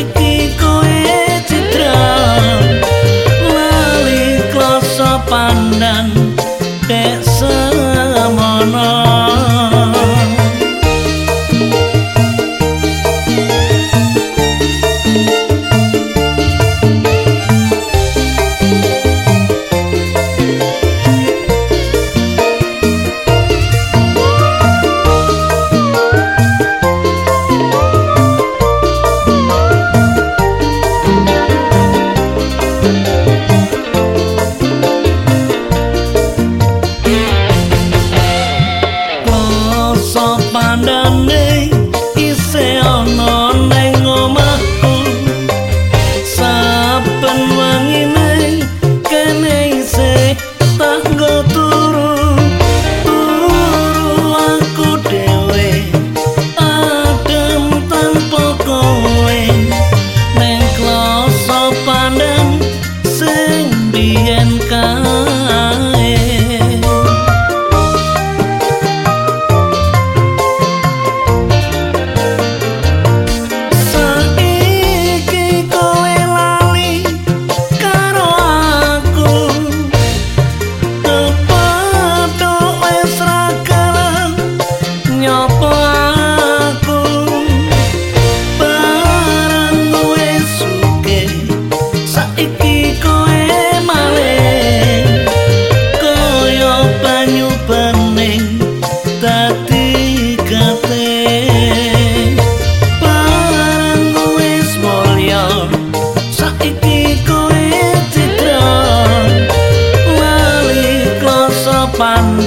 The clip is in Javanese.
iki koe citra lali Terima pandan đi em cao depan.